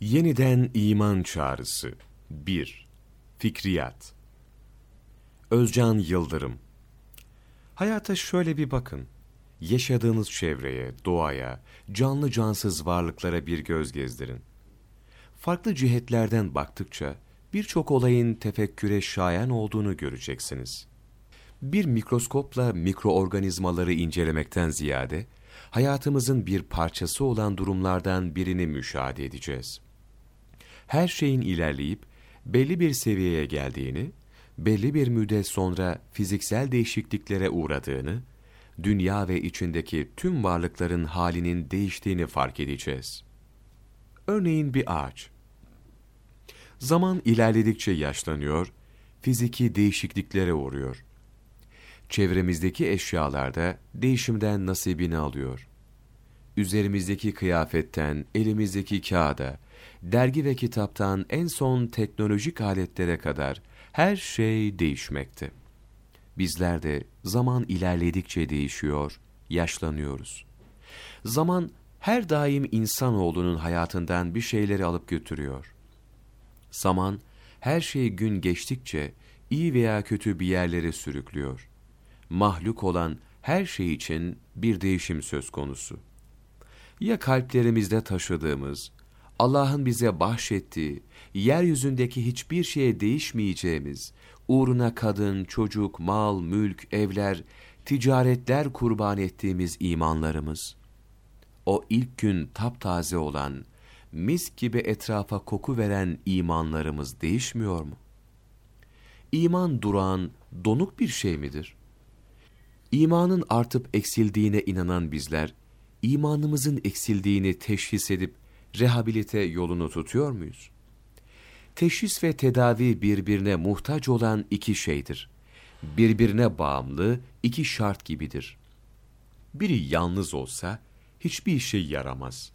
Yeniden iman çağrısı 1. Fikriyat Özcan Yıldırım Hayata şöyle bir bakın. Yaşadığınız çevreye, doğaya, canlı cansız varlıklara bir göz gezdirin. Farklı cihetlerden baktıkça birçok olayın tefekküre şayan olduğunu göreceksiniz. Bir mikroskopla mikroorganizmaları incelemekten ziyade, hayatımızın bir parçası olan durumlardan birini müşahede edeceğiz her şeyin ilerleyip belli bir seviyeye geldiğini, belli bir müddet sonra fiziksel değişikliklere uğradığını, dünya ve içindeki tüm varlıkların halinin değiştiğini fark edeceğiz. Örneğin bir ağaç. Zaman ilerledikçe yaşlanıyor, fiziki değişikliklere uğruyor. Çevremizdeki eşyalarda değişimden nasibini alıyor. Üzerimizdeki kıyafetten, elimizdeki kağıda, dergi ve kitaptan en son teknolojik aletlere kadar her şey değişmekte. Bizler de zaman ilerledikçe değişiyor, yaşlanıyoruz. Zaman her daim insanoğlunun hayatından bir şeyleri alıp götürüyor. Zaman her şey gün geçtikçe iyi veya kötü bir yerlere sürüklüyor. Mahluk olan her şey için bir değişim söz konusu. Ya kalplerimizde taşıdığımız, Allah'ın bize bahşettiği, yeryüzündeki hiçbir şeye değişmeyeceğimiz, uğruna kadın, çocuk, mal, mülk, evler, ticaretler kurban ettiğimiz imanlarımız, o ilk gün taptaze olan, mis gibi etrafa koku veren imanlarımız değişmiyor mu? İman duran, donuk bir şey midir? İmanın artıp eksildiğine inanan bizler, imanımızın eksildiğini teşhis edip rehabilite yolunu tutuyor muyuz? Teşhis ve tedavi birbirine muhtaç olan iki şeydir. Birbirine bağımlı iki şart gibidir. Biri yalnız olsa hiçbir işe yaramaz.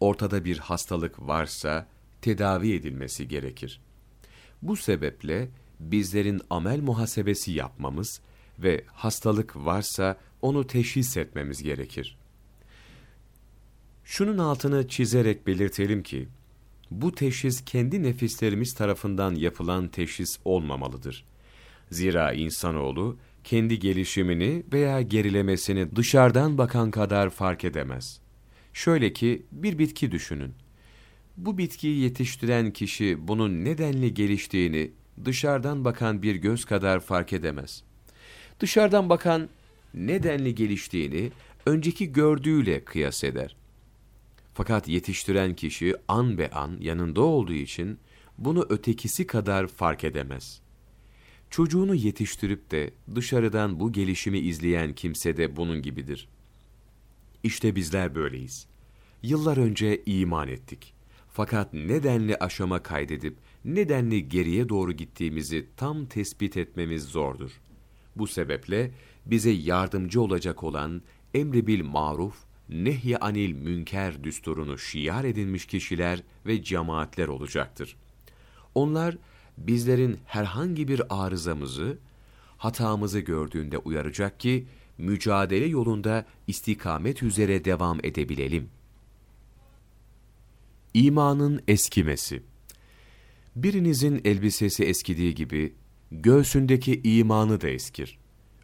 Ortada bir hastalık varsa tedavi edilmesi gerekir. Bu sebeple bizlerin amel muhasebesi yapmamız ve hastalık varsa onu teşhis etmemiz gerekir. Şunun altını çizerek belirtelim ki, bu teşhis kendi nefislerimiz tarafından yapılan teşhis olmamalıdır. Zira insanoğlu, kendi gelişimini veya gerilemesini dışarıdan bakan kadar fark edemez. Şöyle ki, bir bitki düşünün. Bu bitkiyi yetiştiren kişi bunun nedenli geliştiğini dışarıdan bakan bir göz kadar fark edemez. Dışarıdan bakan nedenli geliştiğini önceki gördüğüyle kıyas eder. Fakat yetiştiren kişi an be an yanında olduğu için bunu ötekisi kadar fark edemez. Çocuğunu yetiştirip de dışarıdan bu gelişimi izleyen kimse de bunun gibidir. İşte bizler böyleyiz. Yıllar önce iman ettik. Fakat nedenli aşama kaydedip nedenli geriye doğru gittiğimizi tam tespit etmemiz zordur. Bu sebeple bize yardımcı olacak olan emri bil maruf nehy anil münker düsturunu şiar edinmiş kişiler ve cemaatler olacaktır. Onlar bizlerin herhangi bir arızamızı, hatamızı gördüğünde uyaracak ki mücadele yolunda istikamet üzere devam edebilelim. İmanın eskimesi Birinizin elbisesi eskidiği gibi göğsündeki imanı da eskir.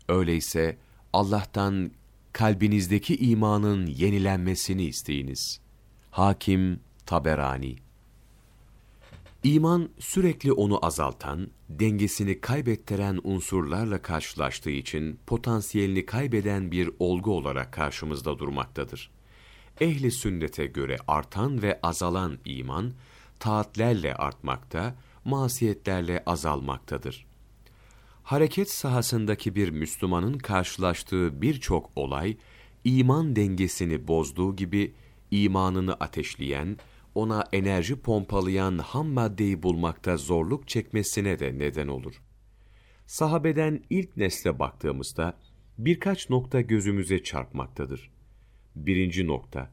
Öyleyse Allah'tan kalbinizdeki imanın yenilenmesini isteyiniz. Hakim Taberani İman sürekli onu azaltan, dengesini kaybettiren unsurlarla karşılaştığı için potansiyelini kaybeden bir olgu olarak karşımızda durmaktadır. Ehli sünnete göre artan ve azalan iman, taatlerle artmakta, masiyetlerle azalmaktadır hareket sahasındaki bir Müslümanın karşılaştığı birçok olay, iman dengesini bozduğu gibi, imanını ateşleyen, ona enerji pompalayan ham maddeyi bulmakta zorluk çekmesine de neden olur. Sahabeden ilk nesle baktığımızda, birkaç nokta gözümüze çarpmaktadır. Birinci nokta,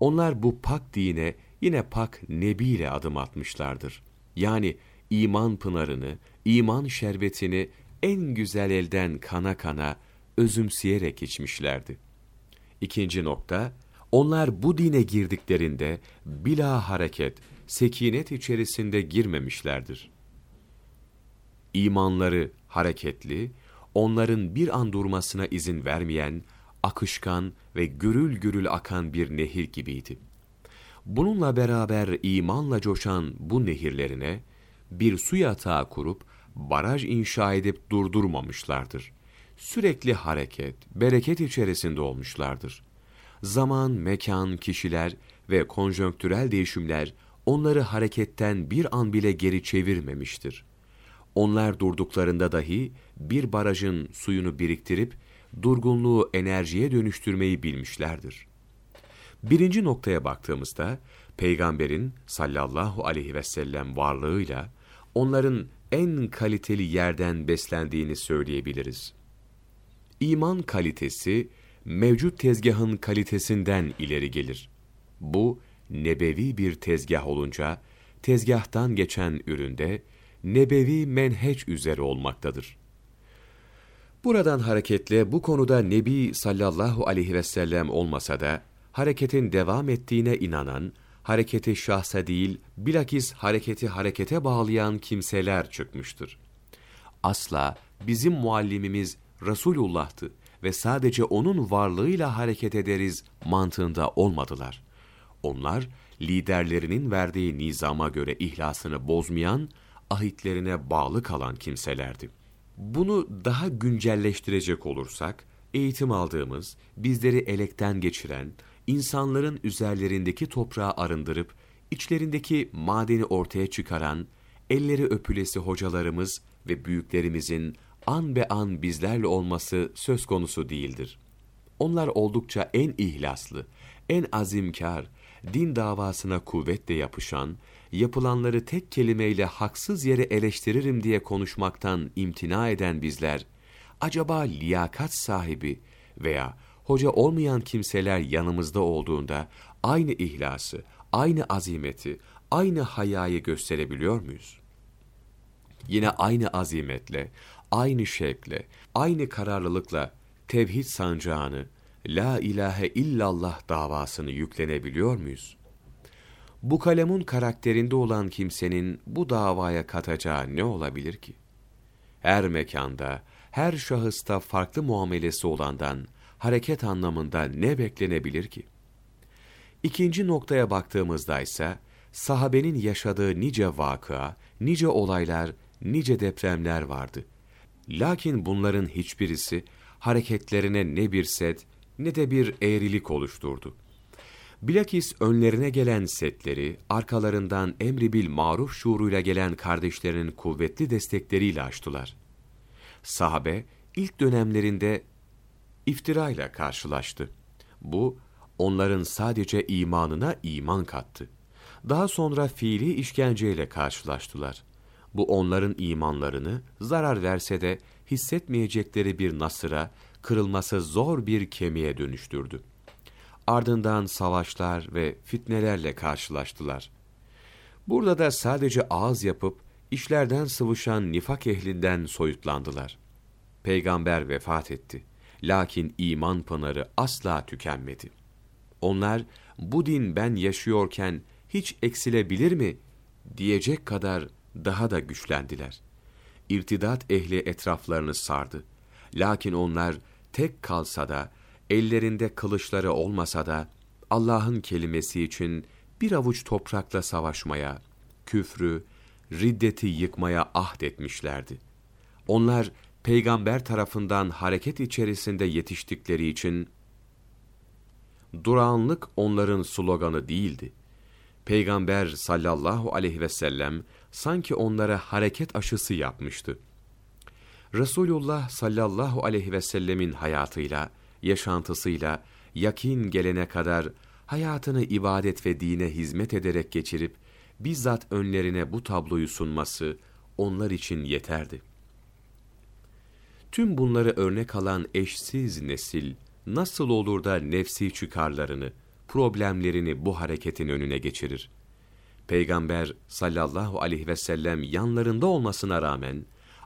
onlar bu pak dine yine pak nebi ile adım atmışlardır. Yani iman pınarını, iman şerbetini en güzel elden kana kana özümseyerek içmişlerdi. İkinci nokta, onlar bu dine girdiklerinde bila hareket, sekinet içerisinde girmemişlerdir. İmanları hareketli, onların bir an durmasına izin vermeyen, akışkan ve gürül gürül akan bir nehir gibiydi. Bununla beraber imanla coşan bu nehirlerine bir su yatağı kurup baraj inşa edip durdurmamışlardır. Sürekli hareket, bereket içerisinde olmuşlardır. Zaman, mekan, kişiler ve konjonktürel değişimler onları hareketten bir an bile geri çevirmemiştir. Onlar durduklarında dahi bir barajın suyunu biriktirip durgunluğu enerjiye dönüştürmeyi bilmişlerdir. Birinci noktaya baktığımızda, Peygamberin sallallahu aleyhi ve sellem varlığıyla onların en kaliteli yerden beslendiğini söyleyebiliriz. İman kalitesi, mevcut tezgahın kalitesinden ileri gelir. Bu, nebevi bir tezgah olunca, tezgahtan geçen üründe, nebevi menheç üzere olmaktadır. Buradan hareketle bu konuda Nebi sallallahu aleyhi ve sellem olmasa da, hareketin devam ettiğine inanan, hareketi şahsa değil, bilakis hareketi harekete bağlayan kimseler çıkmıştır. Asla bizim muallimimiz Resulullah'tı ve sadece onun varlığıyla hareket ederiz mantığında olmadılar. Onlar, liderlerinin verdiği nizama göre ihlasını bozmayan, ahitlerine bağlı kalan kimselerdi. Bunu daha güncelleştirecek olursak, eğitim aldığımız, bizleri elekten geçiren, insanların üzerlerindeki toprağı arındırıp, içlerindeki madeni ortaya çıkaran, elleri öpülesi hocalarımız ve büyüklerimizin an be an bizlerle olması söz konusu değildir. Onlar oldukça en ihlaslı, en azimkar, din davasına kuvvetle yapışan, yapılanları tek kelimeyle haksız yere eleştiririm diye konuşmaktan imtina eden bizler, acaba liyakat sahibi veya hoca olmayan kimseler yanımızda olduğunda aynı ihlası, aynı azimeti, aynı hayayı gösterebiliyor muyuz? Yine aynı azimetle, aynı şevkle, aynı kararlılıkla tevhid sancağını, la ilahe illallah davasını yüklenebiliyor muyuz? Bu kalemun karakterinde olan kimsenin bu davaya katacağı ne olabilir ki? Her mekanda, her şahısta farklı muamelesi olandan, hareket anlamında ne beklenebilir ki? İkinci noktaya baktığımızda ise, sahabenin yaşadığı nice vakıa, nice olaylar, nice depremler vardı. Lakin bunların hiçbirisi, hareketlerine ne bir set, ne de bir eğrilik oluşturdu. Bilakis önlerine gelen setleri, arkalarından emri bil maruf şuuruyla gelen kardeşlerinin kuvvetli destekleriyle açtılar. Sahabe, ilk dönemlerinde iftirayla karşılaştı. Bu, onların sadece imanına iman kattı. Daha sonra fiili işkenceyle karşılaştılar. Bu onların imanlarını zarar verse de hissetmeyecekleri bir nasıra, kırılması zor bir kemiğe dönüştürdü. Ardından savaşlar ve fitnelerle karşılaştılar. Burada da sadece ağız yapıp işlerden sıvışan nifak ehlinden soyutlandılar. Peygamber vefat etti. Lakin iman pınarı asla tükenmedi. Onlar bu din ben yaşıyorken hiç eksilebilir mi diyecek kadar daha da güçlendiler. İrtidat ehli etraflarını sardı. Lakin onlar tek kalsa da, ellerinde kılıçları olmasa da, Allah'ın kelimesi için bir avuç toprakla savaşmaya, küfrü, riddeti yıkmaya ahd etmişlerdi. Onlar peygamber tarafından hareket içerisinde yetiştikleri için durağanlık onların sloganı değildi. Peygamber sallallahu aleyhi ve sellem sanki onlara hareket aşısı yapmıştı. Resulullah sallallahu aleyhi ve sellemin hayatıyla, yaşantısıyla yakin gelene kadar hayatını ibadet ve dine hizmet ederek geçirip bizzat önlerine bu tabloyu sunması onlar için yeterdi. Tüm bunları örnek alan eşsiz nesil nasıl olur da nefsi çıkarlarını, problemlerini bu hareketin önüne geçirir? Peygamber sallallahu aleyhi ve sellem yanlarında olmasına rağmen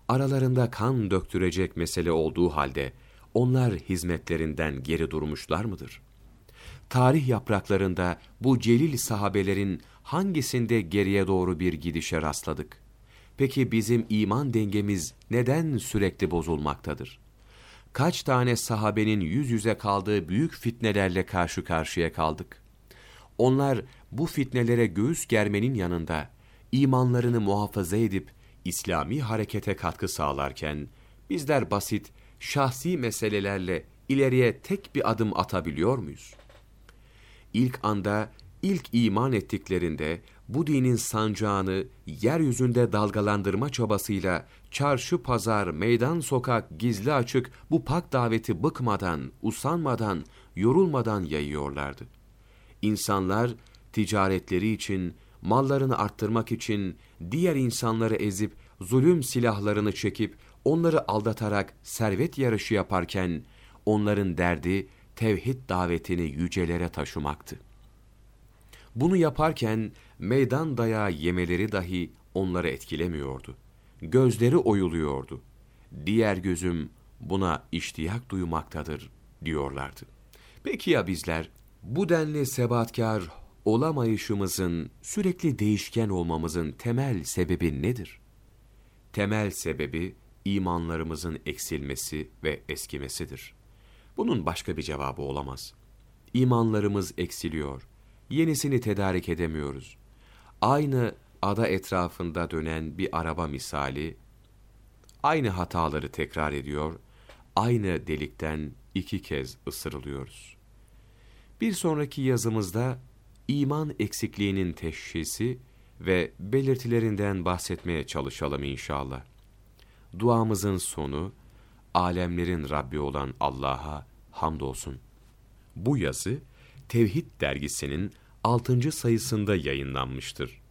aralarında kan döktürecek mesele olduğu halde onlar hizmetlerinden geri durmuşlar mıdır? Tarih yapraklarında bu celil sahabelerin hangisinde geriye doğru bir gidişe rastladık? Peki bizim iman dengemiz neden sürekli bozulmaktadır? Kaç tane sahabenin yüz yüze kaldığı büyük fitnelerle karşı karşıya kaldık? Onlar bu fitnelere göğüs germenin yanında imanlarını muhafaza edip İslami harekete katkı sağlarken bizler basit, şahsi meselelerle ileriye tek bir adım atabiliyor muyuz? İlk anda, ilk iman ettiklerinde bu dinin sancağını yeryüzünde dalgalandırma çabasıyla çarşı pazar, meydan sokak, gizli açık bu pak daveti bıkmadan, usanmadan, yorulmadan yayıyorlardı. İnsanlar ticaretleri için, mallarını arttırmak için diğer insanları ezip zulüm silahlarını çekip onları aldatarak servet yarışı yaparken onların derdi tevhid davetini yücelere taşımaktı. Bunu yaparken meydan dayağı yemeleri dahi onları etkilemiyordu. Gözleri oyuluyordu. Diğer gözüm buna iştiyak duymaktadır diyorlardı. Peki ya bizler bu denli sebatkar olamayışımızın, sürekli değişken olmamızın temel sebebi nedir? Temel sebebi imanlarımızın eksilmesi ve eskimesidir. Bunun başka bir cevabı olamaz. İmanlarımız eksiliyor, yenisini tedarik edemiyoruz. Aynı ada etrafında dönen bir araba misali, aynı hataları tekrar ediyor, aynı delikten iki kez ısırılıyoruz. Bir sonraki yazımızda iman eksikliğinin teşhisi ve belirtilerinden bahsetmeye çalışalım inşallah. Duamızın sonu, alemlerin Rabbi olan Allah'a hamdolsun. Bu yazı, Tevhid dergisinin 6. sayısında yayınlanmıştır.